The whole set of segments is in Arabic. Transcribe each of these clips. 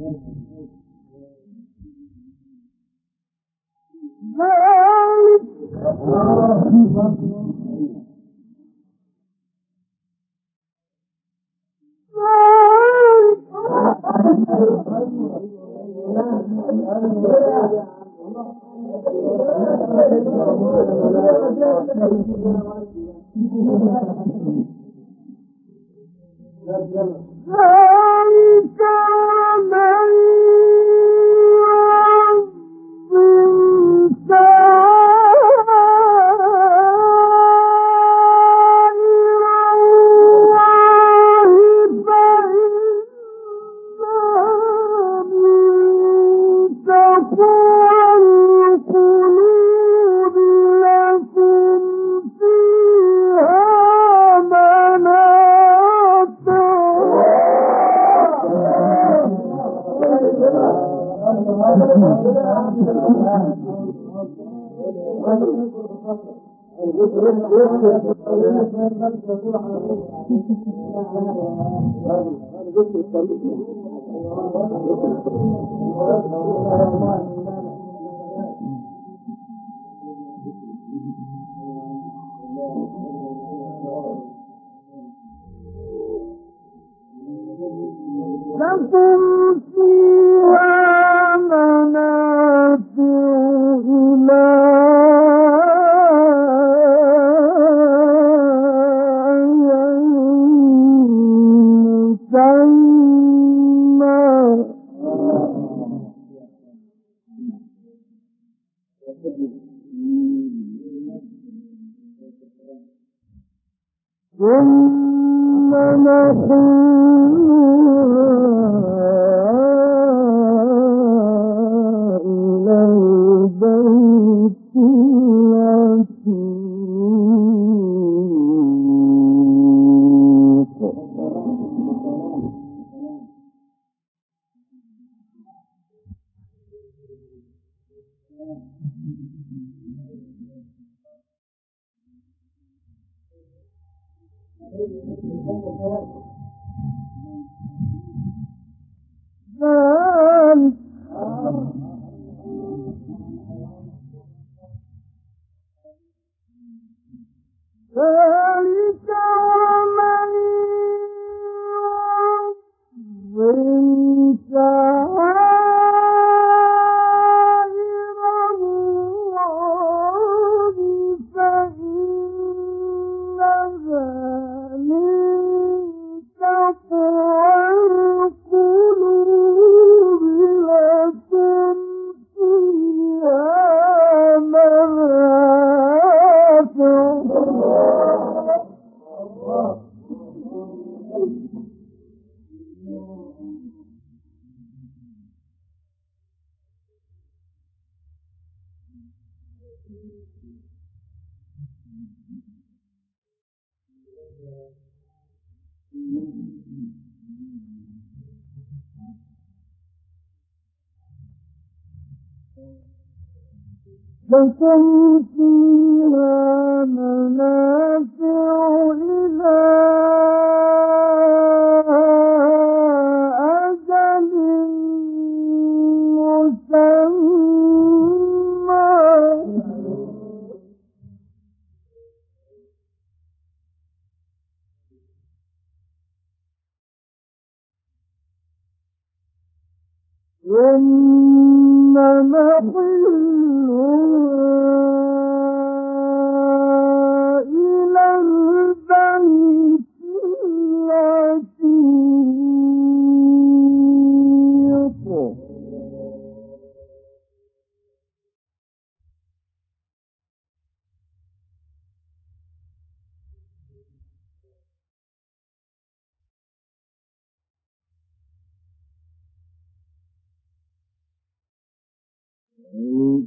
Oh, الله فيها منافع ثم إلى Sir. لكم فيها منافع إلى ثم محلها إن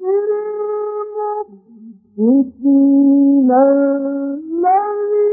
وبشر المخبتين الذين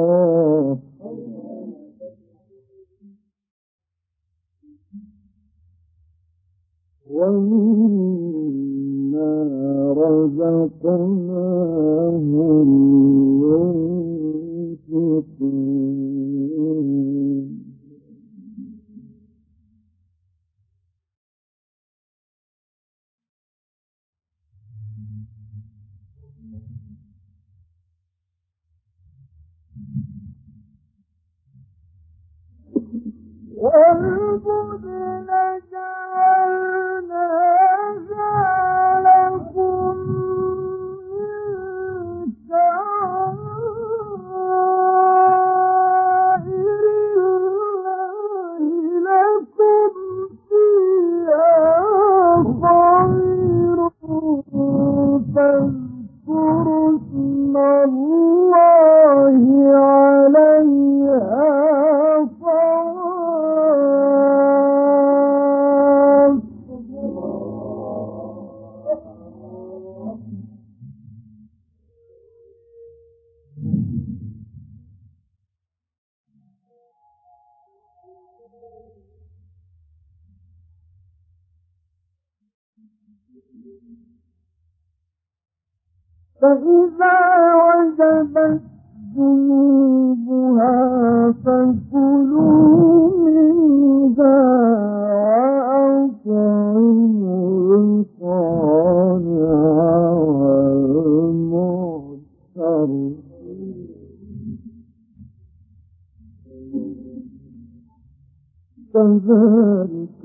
الصلاة ومما رزقناهم ينفقون فإذا وجبت جنوبها فكلوا منها وأطعموا القانع والمعتر كذلك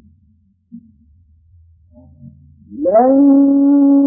لن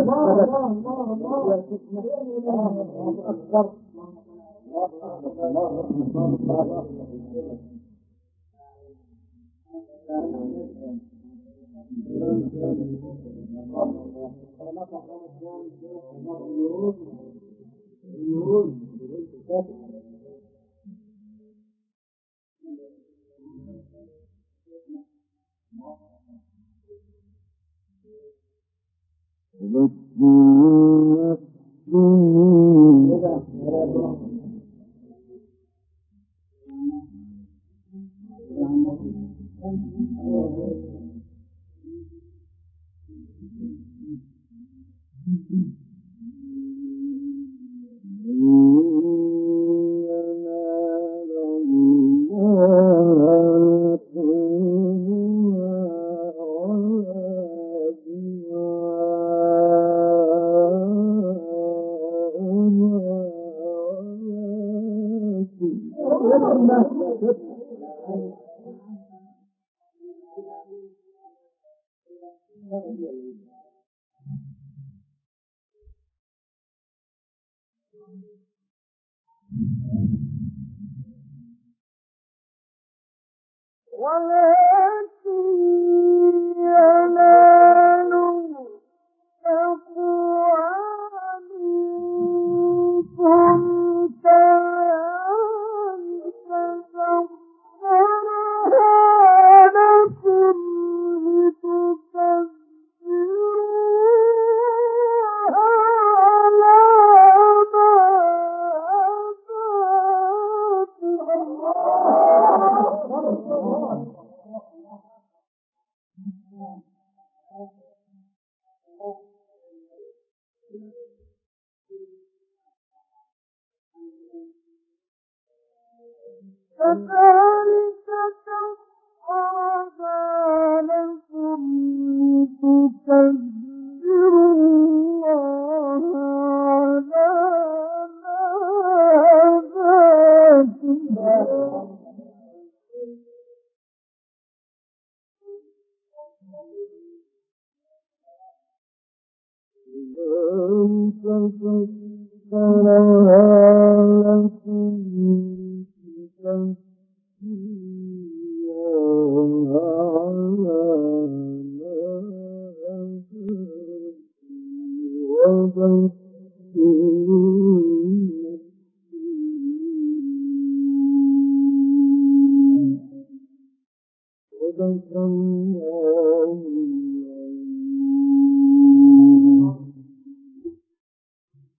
فسخرها Let me لكم